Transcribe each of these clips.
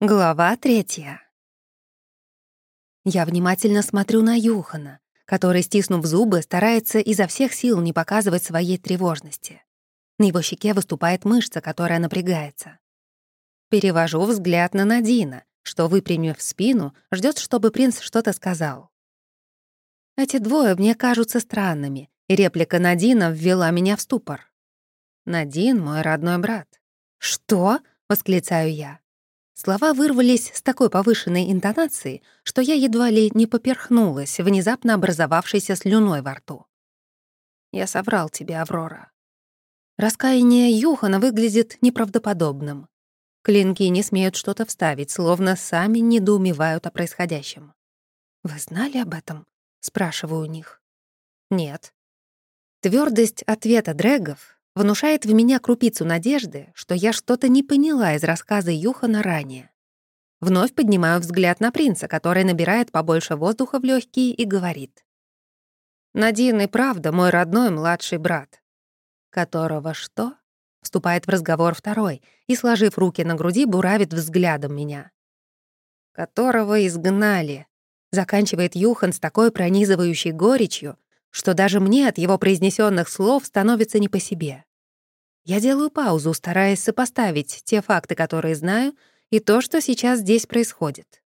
Глава третья. Я внимательно смотрю на Юхана, который, стиснув зубы, старается изо всех сил не показывать своей тревожности. На его щеке выступает мышца, которая напрягается. Перевожу взгляд на Надина, что, выпрямив спину, ждет, чтобы принц что-то сказал. Эти двое мне кажутся странными, и реплика Надина ввела меня в ступор. «Надин — мой родной брат». «Что?» — восклицаю я. Слова вырвались с такой повышенной интонацией, что я едва ли не поперхнулась, внезапно образовавшейся слюной во рту. «Я соврал тебе, Аврора». Раскаяние Юхана выглядит неправдоподобным. Клинки не смеют что-то вставить, словно сами недоумевают о происходящем. «Вы знали об этом?» — спрашиваю у них. «Нет». Твердость ответа Дрэгов внушает в меня крупицу надежды, что я что-то не поняла из рассказа Юхана ранее. Вновь поднимаю взгляд на принца, который набирает побольше воздуха в легкие и говорит. «Надин и правда мой родной младший брат». «Которого что?» — вступает в разговор второй и, сложив руки на груди, буравит взглядом меня. «Которого изгнали», — заканчивает Юхан с такой пронизывающей горечью, что даже мне от его произнесенных слов становится не по себе. Я делаю паузу, стараясь сопоставить те факты, которые знаю, и то, что сейчас здесь происходит.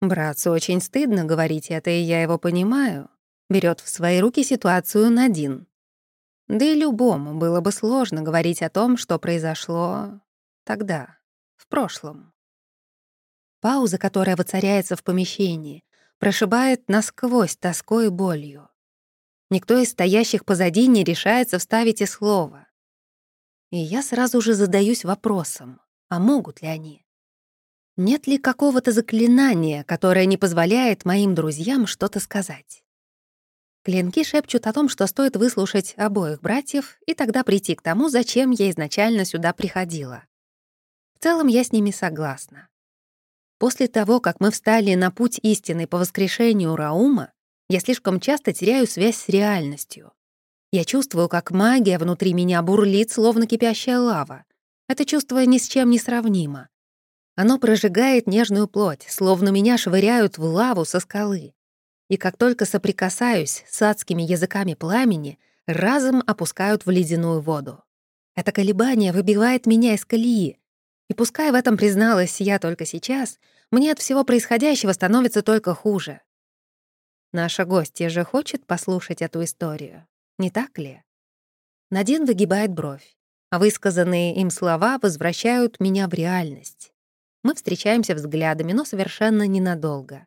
Братцу очень стыдно говорить это, и я его понимаю. Берет в свои руки ситуацию Надин. Да и любому было бы сложно говорить о том, что произошло тогда, в прошлом. Пауза, которая воцаряется в помещении, прошибает насквозь тоской и болью. Никто из стоящих позади не решается вставить и слово. И я сразу же задаюсь вопросом, а могут ли они? Нет ли какого-то заклинания, которое не позволяет моим друзьям что-то сказать? Клинки шепчут о том, что стоит выслушать обоих братьев и тогда прийти к тому, зачем я изначально сюда приходила. В целом я с ними согласна. После того, как мы встали на путь истины по воскрешению Раума, я слишком часто теряю связь с реальностью. Я чувствую, как магия внутри меня бурлит, словно кипящая лава. Это чувство ни с чем не сравнимо. Оно прожигает нежную плоть, словно меня швыряют в лаву со скалы. И как только соприкасаюсь с адскими языками пламени, разом опускают в ледяную воду. Это колебание выбивает меня из колеи. И пускай в этом призналась я только сейчас, мне от всего происходящего становится только хуже. Наша гостья же хочет послушать эту историю. Не так ли? Надин выгибает бровь, а высказанные им слова возвращают меня в реальность. Мы встречаемся взглядами, но совершенно ненадолго.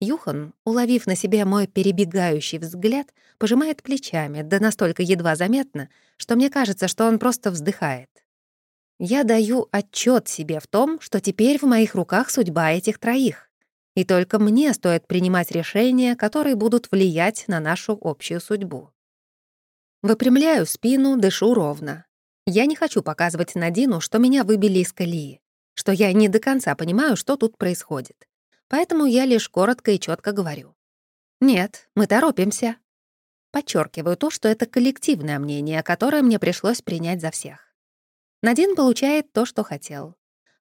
Юхан, уловив на себе мой перебегающий взгляд, пожимает плечами, да настолько едва заметно, что мне кажется, что он просто вздыхает. Я даю отчет себе в том, что теперь в моих руках судьба этих троих. И только мне стоит принимать решения, которые будут влиять на нашу общую судьбу. Выпрямляю спину, дышу ровно. Я не хочу показывать Надину, что меня выбили из колеи, что я не до конца понимаю, что тут происходит. Поэтому я лишь коротко и четко говорю. «Нет, мы торопимся». Подчеркиваю то, что это коллективное мнение, которое мне пришлось принять за всех. Надин получает то, что хотел.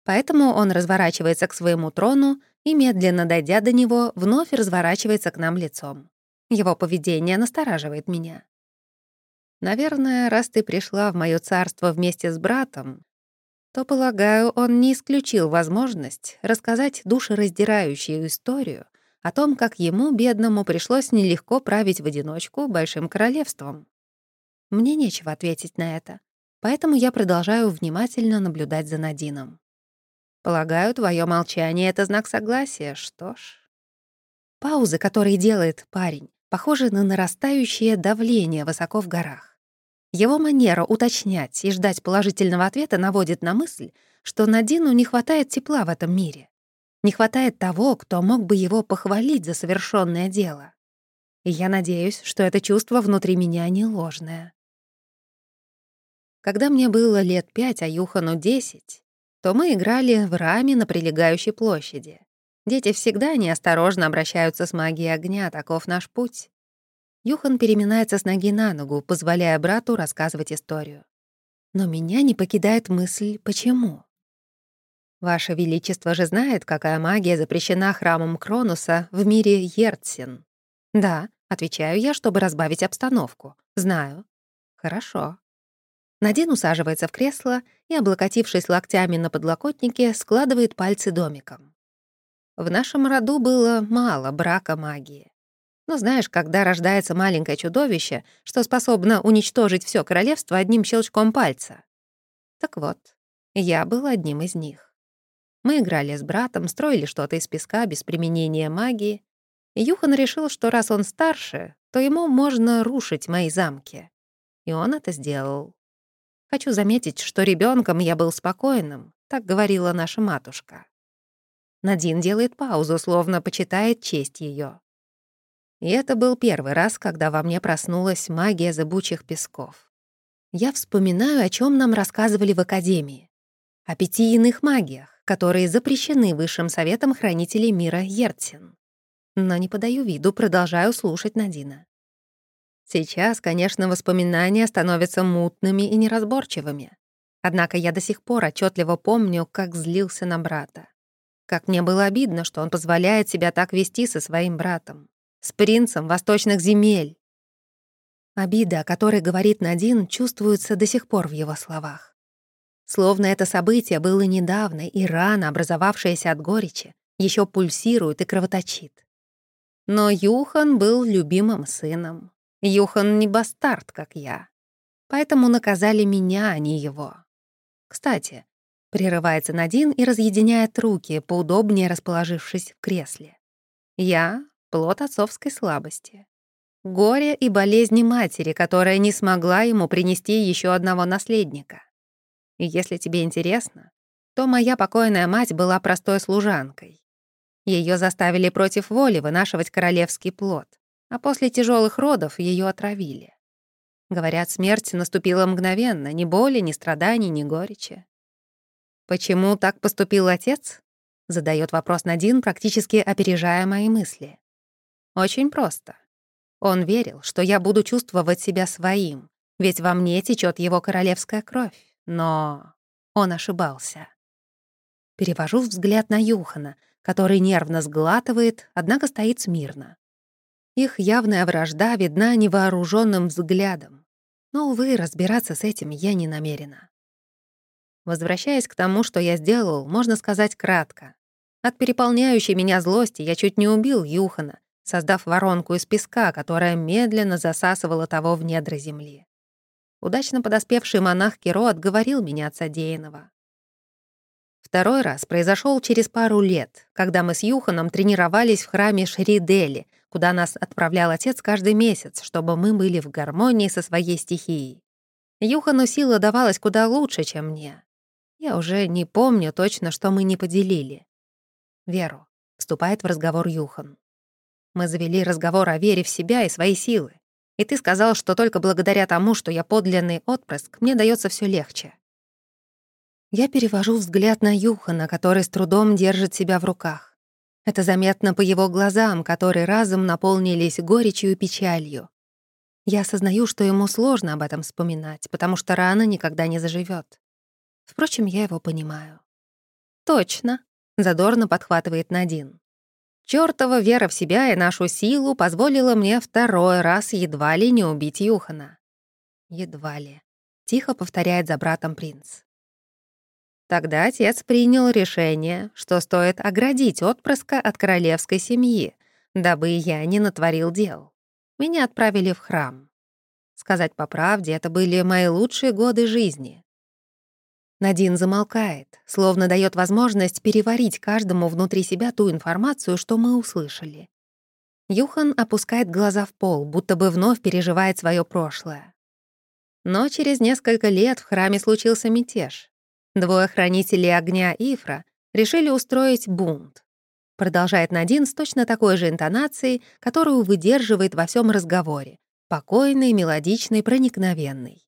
Поэтому он разворачивается к своему трону и, медленно дойдя до него, вновь разворачивается к нам лицом. Его поведение настораживает меня. Наверное, раз ты пришла в моё царство вместе с братом, то, полагаю, он не исключил возможность рассказать душераздирающую историю о том, как ему, бедному, пришлось нелегко править в одиночку большим королевством. Мне нечего ответить на это, поэтому я продолжаю внимательно наблюдать за Надином. Полагаю, твое молчание — это знак согласия, что ж. Паузы, которые делает парень, похожи на нарастающее давление высоко в горах. Его манера уточнять и ждать положительного ответа наводит на мысль, что Надину не хватает тепла в этом мире. Не хватает того, кто мог бы его похвалить за совершенное дело. И я надеюсь, что это чувство внутри меня не ложное. Когда мне было лет пять, а Юхану — десять, то мы играли в раме на прилегающей площади. Дети всегда неосторожно обращаются с магией огня, таков наш путь. Юхан переминается с ноги на ногу, позволяя брату рассказывать историю. Но меня не покидает мысль «почему?». «Ваше Величество же знает, какая магия запрещена храмом Кронуса в мире Ерцин?» «Да», — отвечаю я, чтобы разбавить обстановку. «Знаю». «Хорошо». Надин усаживается в кресло и, облокотившись локтями на подлокотнике, складывает пальцы домиком. В нашем роду было мало брака магии. Но знаешь, когда рождается маленькое чудовище, что способно уничтожить все королевство одним щелчком пальца. Так вот, я был одним из них. Мы играли с братом, строили что-то из песка без применения магии. Юхан решил, что раз он старше, то ему можно рушить мои замки. И он это сделал. Хочу заметить, что ребенком я был спокойным, так говорила наша матушка. Надин делает паузу, словно почитает честь ее. И это был первый раз, когда во мне проснулась магия зыбучих песков. Я вспоминаю, о чем нам рассказывали в Академии. О пяти иных магиях которые запрещены Высшим Советом Хранителей Мира Ертсин. Но не подаю виду, продолжаю слушать Надина. Сейчас, конечно, воспоминания становятся мутными и неразборчивыми. Однако я до сих пор отчетливо помню, как злился на брата. Как мне было обидно, что он позволяет себя так вести со своим братом, с принцем восточных земель. Обида, о которой говорит Надин, чувствуется до сих пор в его словах. Словно это событие было недавно, и рана, образовавшаяся от горечи, еще пульсирует и кровоточит. Но Юхан был любимым сыном. Юхан не бастард, как я. Поэтому наказали меня, а не его. Кстати, прерывается Надин и разъединяет руки, поудобнее расположившись в кресле. Я — плод отцовской слабости. Горе и болезни матери, которая не смогла ему принести еще одного наследника. Если тебе интересно, то моя покойная мать была простой служанкой. Ее заставили против воли вынашивать королевский плод, а после тяжелых родов ее отравили. Говорят, смерть наступила мгновенно, ни боли, ни страданий, ни горечи. «Почему так поступил отец?» — задает вопрос Надин, практически опережая мои мысли. «Очень просто. Он верил, что я буду чувствовать себя своим, ведь во мне течет его королевская кровь. Но он ошибался. Перевожу взгляд на Юхана, который нервно сглатывает, однако стоит смирно. Их явная вражда видна невооруженным взглядом. Но, увы, разбираться с этим я не намерена. Возвращаясь к тому, что я сделал, можно сказать кратко. От переполняющей меня злости я чуть не убил Юхана, создав воронку из песка, которая медленно засасывала того в недра земли. Удачно подоспевший монах Киро отговорил меня от содеянного. Второй раз произошел через пару лет, когда мы с Юханом тренировались в храме Шридели, куда нас отправлял отец каждый месяц, чтобы мы были в гармонии со своей стихией. Юхану сила давалась куда лучше, чем мне. Я уже не помню точно, что мы не поделили. «Веру», — вступает в разговор Юхан. Мы завели разговор о вере в себя и свои силы. И ты сказал, что только благодаря тому, что я подлинный отпрыск, мне дается все легче. Я перевожу взгляд на Юхана, который с трудом держит себя в руках. Это заметно по его глазам, которые разом наполнились горечью и печалью. Я осознаю, что ему сложно об этом вспоминать, потому что рана никогда не заживет. Впрочем, я его понимаю. «Точно», — задорно подхватывает Надин. Чёртова вера в себя и нашу силу позволила мне второй раз едва ли не убить Юхана. Едва ли. Тихо повторяет за братом принц. Тогда отец принял решение, что стоит оградить отпрыска от королевской семьи, дабы я не натворил дел. Меня отправили в храм. Сказать по правде, это были мои лучшие годы жизни. Надин замолкает, словно дает возможность переварить каждому внутри себя ту информацию, что мы услышали. Юхан опускает глаза в пол, будто бы вновь переживает свое прошлое. Но через несколько лет в храме случился мятеж. Двое хранителей огня Ифра решили устроить бунт. Продолжает Надин с точно такой же интонацией, которую выдерживает во всем разговоре, покойный, мелодичный, проникновенный.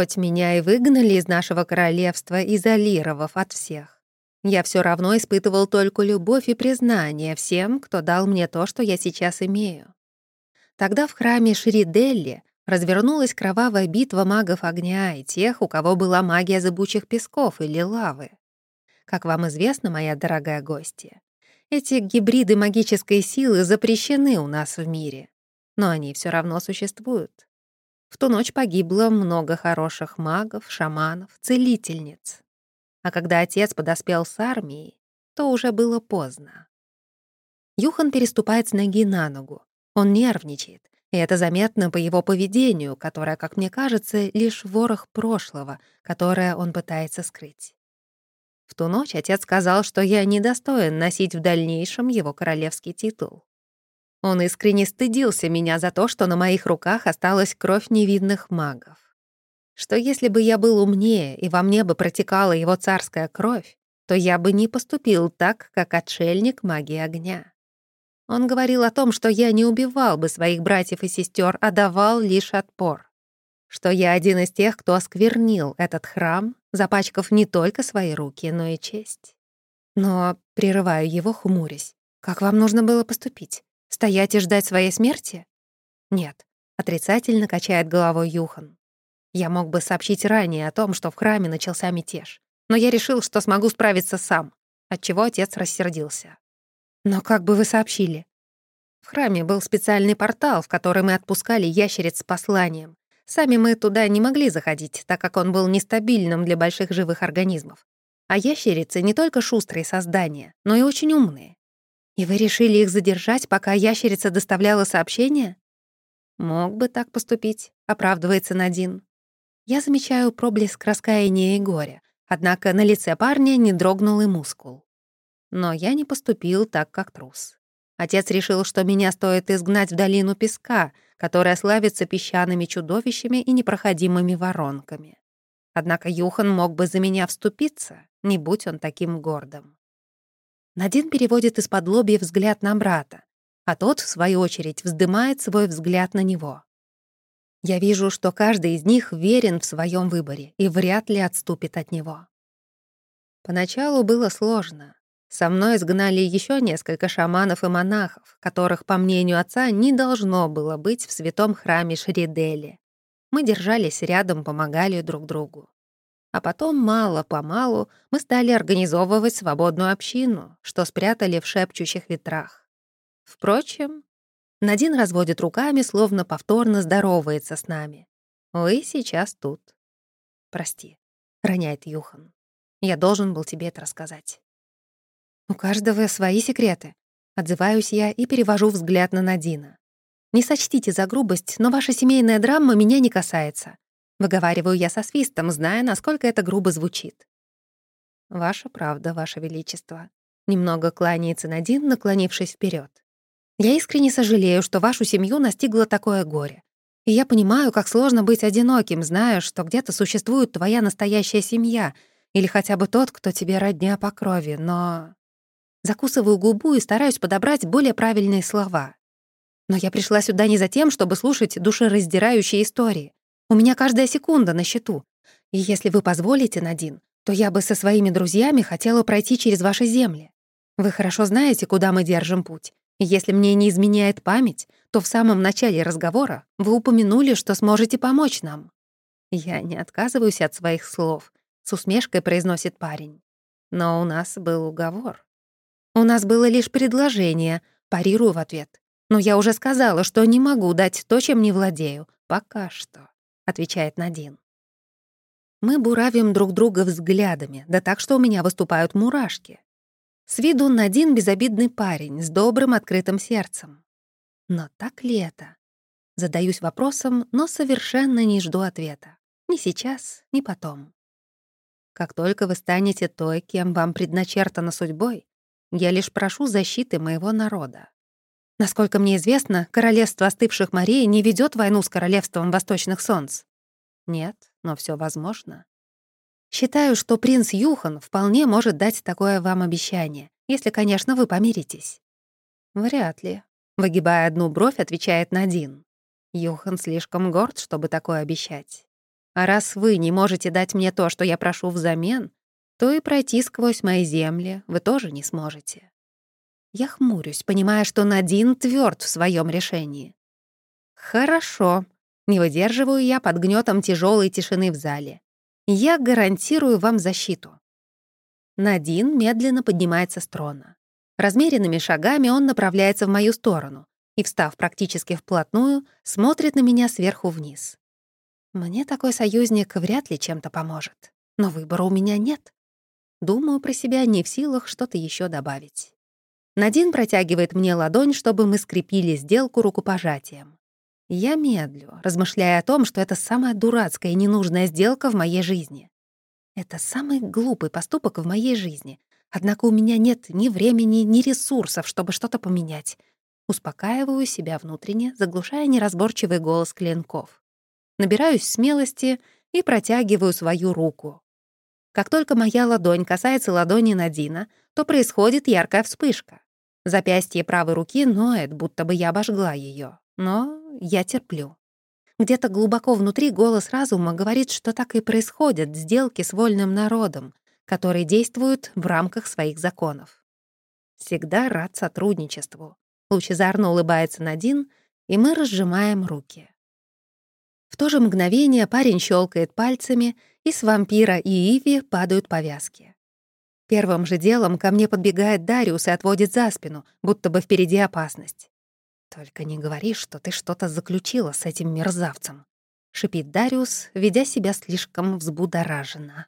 Хоть меня и выгнали из нашего королевства, изолировав от всех, я все равно испытывал только любовь и признание всем, кто дал мне то, что я сейчас имею. Тогда в храме Шриделли развернулась кровавая битва магов огня и тех, у кого была магия зыбучих песков или лавы. Как вам известно, моя дорогая гостья, эти гибриды магической силы запрещены у нас в мире, но они все равно существуют. В ту ночь погибло много хороших магов, шаманов, целительниц. А когда отец подоспел с армией, то уже было поздно. Юхан переступает с ноги на ногу. Он нервничает, и это заметно по его поведению, которое, как мне кажется, лишь ворох прошлого, которое он пытается скрыть. В ту ночь отец сказал, что я недостоин носить в дальнейшем его королевский титул. Он искренне стыдился меня за то, что на моих руках осталась кровь невидных магов. Что если бы я был умнее и во мне бы протекала его царская кровь, то я бы не поступил так, как отшельник магии огня. Он говорил о том, что я не убивал бы своих братьев и сестер, а давал лишь отпор. Что я один из тех, кто осквернил этот храм, запачкав не только свои руки, но и честь. Но прерываю его, хмурясь. Как вам нужно было поступить? Стоять и ждать своей смерти? Нет, отрицательно качает головой Юхан. Я мог бы сообщить ранее о том, что в храме начался мятеж, но я решил, что смогу справиться сам, отчего отец рассердился. Но как бы вы сообщили? В храме был специальный портал, в который мы отпускали ящериц с посланием. Сами мы туда не могли заходить, так как он был нестабильным для больших живых организмов. А ящерицы не только шустрые создания, но и очень умные. И вы решили их задержать, пока ящерица доставляла сообщение? Мог бы так поступить, оправдывается Надин. Я замечаю проблеск раскаяния и горя, однако на лице парня не дрогнул и мускул. Но я не поступил так, как трус. Отец решил, что меня стоит изгнать в долину песка, которая славится песчаными чудовищами и непроходимыми воронками. Однако Юхан мог бы за меня вступиться, не будь он таким гордым. Надин переводит из-под лобья взгляд на брата, а тот, в свою очередь, вздымает свой взгляд на него. Я вижу, что каждый из них верен в своем выборе и вряд ли отступит от него. Поначалу было сложно. Со мной изгнали еще несколько шаманов и монахов, которых, по мнению отца, не должно было быть в святом храме Шридели. Мы держались рядом, помогали друг другу. А потом, мало-помалу, мы стали организовывать свободную общину, что спрятали в шепчущих ветрах. Впрочем, Надин разводит руками, словно повторно здоровается с нами. «Вы сейчас тут». «Прости», — роняет Юхан. «Я должен был тебе это рассказать». «У каждого свои секреты», — отзываюсь я и перевожу взгляд на Надина. «Не сочтите за грубость, но ваша семейная драма меня не касается». Выговариваю я со свистом, зная, насколько это грубо звучит. «Ваша правда, Ваше Величество». Немного кланяется Надин, наклонившись вперед. «Я искренне сожалею, что вашу семью настигло такое горе. И я понимаю, как сложно быть одиноким, зная, что где-то существует твоя настоящая семья или хотя бы тот, кто тебе родня по крови, но...» Закусываю губу и стараюсь подобрать более правильные слова. Но я пришла сюда не за тем, чтобы слушать душераздирающие истории. У меня каждая секунда на счету. И если вы позволите, Надин, то я бы со своими друзьями хотела пройти через ваши земли. Вы хорошо знаете, куда мы держим путь. И если мне не изменяет память, то в самом начале разговора вы упомянули, что сможете помочь нам. Я не отказываюсь от своих слов, с усмешкой произносит парень. Но у нас был уговор. У нас было лишь предложение, парирую в ответ. Но я уже сказала, что не могу дать то, чем не владею. Пока что, отвечает Надин. Мы буравим друг друга взглядами, да так, что у меня выступают мурашки. С виду Надин безобидный парень с добрым открытым сердцем. Но так ли это? Задаюсь вопросом, но совершенно не жду ответа. Ни сейчас, ни потом. Как только вы станете той, кем вам предначертано судьбой, я лишь прошу защиты моего народа. Насколько мне известно, королевство остывших морей не ведет войну с королевством восточных солнц. Нет, но все возможно. Считаю, что принц Юхан вполне может дать такое вам обещание, если, конечно, вы помиритесь. Вряд ли. Выгибая одну бровь, отвечает Надин. Юхан слишком горд, чтобы такое обещать. А раз вы не можете дать мне то, что я прошу взамен, то и пройти сквозь мои земли вы тоже не сможете. Я хмурюсь, понимая, что Надин тверд в своем решении. Хорошо. Не выдерживаю я под гнетом тяжелой тишины в зале. Я гарантирую вам защиту. Надин медленно поднимается с трона. Размеренными шагами он направляется в мою сторону и, встав практически вплотную, смотрит на меня сверху вниз. Мне такой союзник вряд ли чем-то поможет, но выбора у меня нет. Думаю про себя не в силах что-то еще добавить. Надин протягивает мне ладонь, чтобы мы скрепили сделку рукопожатием. Я медлю, размышляя о том, что это самая дурацкая и ненужная сделка в моей жизни. Это самый глупый поступок в моей жизни. Однако у меня нет ни времени, ни ресурсов, чтобы что-то поменять. Успокаиваю себя внутренне, заглушая неразборчивый голос клинков. Набираюсь смелости и протягиваю свою руку. Как только моя ладонь касается ладони Надина, то происходит яркая вспышка. Запястье правой руки ноет, будто бы я обожгла ее, но я терплю. Где-то глубоко внутри голос разума говорит, что так и происходят сделки с вольным народом, который действует в рамках своих законов. Всегда рад сотрудничеству. Лучезарно улыбается Надин, и мы разжимаем руки. В то же мгновение парень щелкает пальцами, и с вампира и Иви падают повязки. Первым же делом ко мне подбегает Дариус и отводит за спину, будто бы впереди опасность. «Только не говори, что ты что-то заключила с этим мерзавцем», — шипит Дариус, ведя себя слишком взбудораженно.